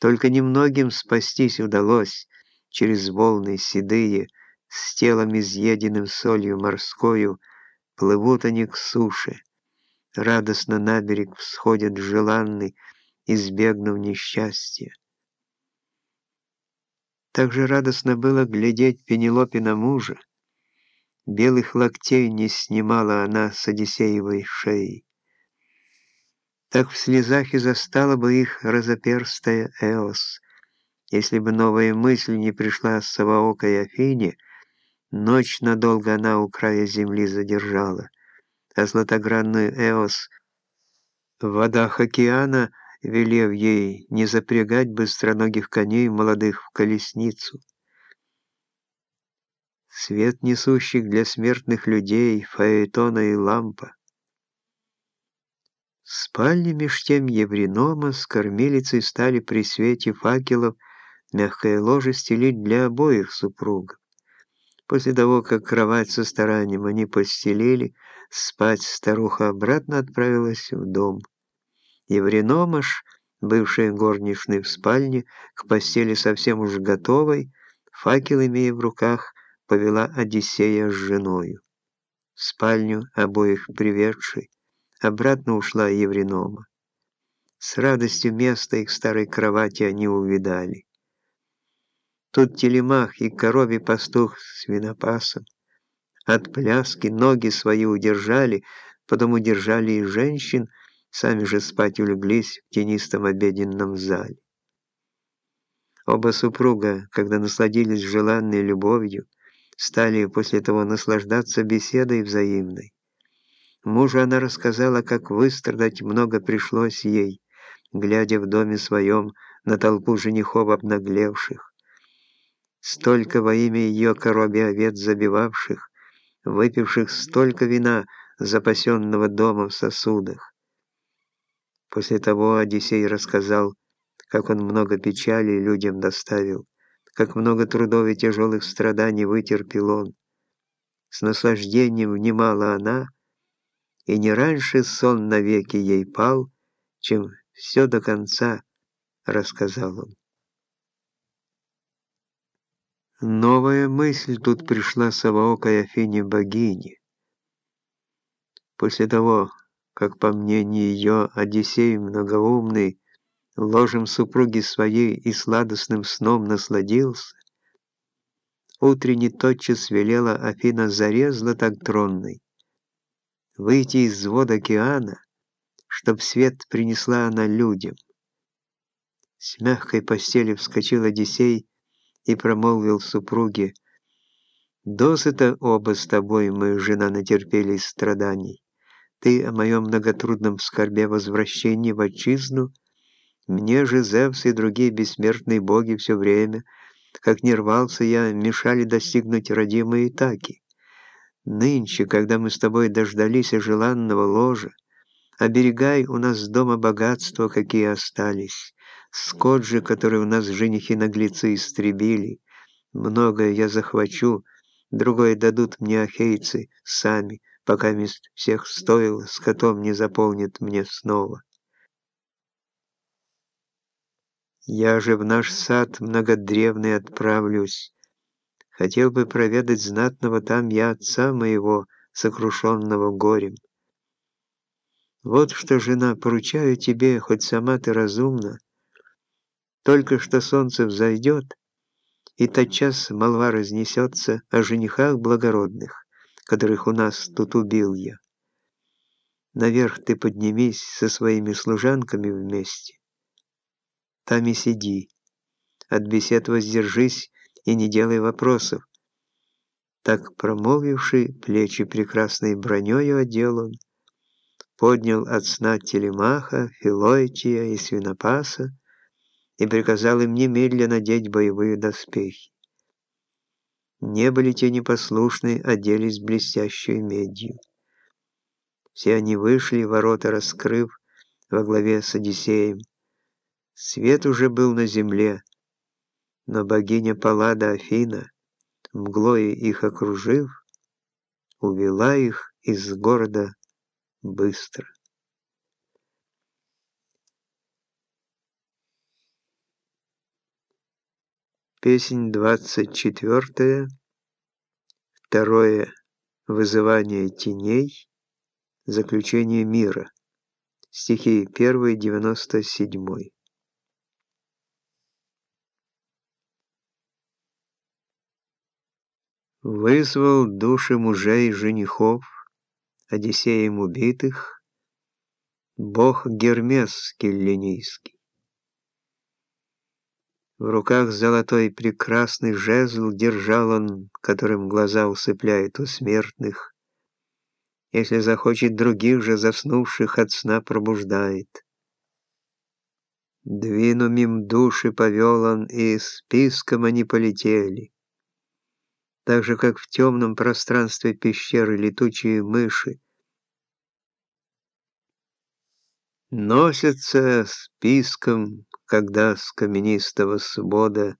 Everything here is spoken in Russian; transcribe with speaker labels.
Speaker 1: Только немногим спастись удалось через волны седые, с телом изъеденным солью морскою, плывут они к суше. Радостно на берег всходят желанный, избегнув несчастья. Так же радостно было глядеть Пенелопе на мужа. Белых локтей не снимала она с Одиссеевой шеи. Так в слезах и застала бы их разоперстая Эос, если бы новая мысль не пришла с Саваокой Афине, ночь надолго она у края земли задержала, а златогранную Эос в водах океана — велев ей не запрягать быстроногих коней молодых в колесницу. Свет несущих для смертных людей, фаэтона и лампа. Спальне меж тем Евринома с кормилицей стали при свете факелов мягкое ложе стелить для обоих супругов. После того, как кровать со старанием они постелили, спать старуха обратно отправилась в дом. Евреномаш, бывшая горничной в спальне, к постели совсем уж готовой, факел имея в руках, повела Одиссея с женою. В спальню обоих приведшей, обратно ушла Евренома. С радостью место их старой кровати они увидали. Тут телемах и коровий пастух с. От пляски ноги свои удержали, потом удержали и женщин, сами же спать улеглись в тенистом обеденном зале. Оба супруга, когда насладились желанной любовью, стали после того наслаждаться беседой взаимной. Мужу она рассказала, как выстрадать много пришлось ей, глядя в доме своем на толпу женихов обнаглевших. Столько во имя ее коробе овец забивавших, выпивших столько вина, запасенного дома в сосудах. После того Одиссей рассказал, как он много печали людям доставил, как много трудов и тяжелых страданий вытерпел он. С наслаждением внимала она, и не раньше сон навеки ей пал, чем все до конца рассказал он. Новая мысль тут пришла Саваокой Афине богине. После того, как, по мнению ее, Одиссей многоумный, ложем супруги своей и сладостным сном насладился, утренне тотчас велела Афина зарезла так тронной, выйти из вод океана, чтоб свет принесла она людям. С мягкой постели вскочил Одиссей и промолвил супруге, «Досыта оба с тобой, мы, жена, натерпелись страданий. Ты о моем многотрудном скорбе возвращении в отчизну, мне же Зевс и другие бессмертные боги все время, как не рвался я, мешали достигнуть родимой Итаки. Нынче, когда мы с тобой дождались желанного ложа, оберегай у нас дома богатства, какие остались. Скот же, который у нас женихи-наглецы истребили, многое я захвачу, другое дадут мне ахейцы сами, пока мест всех стоил, с котом не заполнит мне снова. Я же в наш сад многодревный отправлюсь. Хотел бы проведать знатного там я отца моего, сокрушенного горем. Вот что, жена, поручаю тебе, хоть сама ты разумна, только что солнце взойдет, и тотчас молва разнесется о женихах благородных которых у нас тут убил я. Наверх ты поднимись со своими служанками вместе. Там и сиди. От бесед воздержись и не делай вопросов. Так промолвивший, плечи прекрасной бронёю одел он, поднял от сна Телемаха, Филойтия и Свинопаса и приказал им немедленно надеть боевые доспехи. Не были те непослушны, оделись блестящей медью. Все они вышли, ворота раскрыв, во главе с Одиссеем. Свет уже был на земле, но богиня Паллада Афина, мглой их окружив, увела их из города быстро. Песнь 24. Второе. Вызывание теней. Заключение мира. Стихи 1, Вызвал души мужей женихов, Одиссеем убитых, Бог Гермес келлинийский. В руках золотой прекрасный жезл держал он, которым глаза усыпляет у смертных. Если захочет других же заснувших от сна пробуждает. Двину мим души повел он, и списком они полетели. Так же, как в темном пространстве пещеры летучие мыши, носятся списком, когда с каменистого свода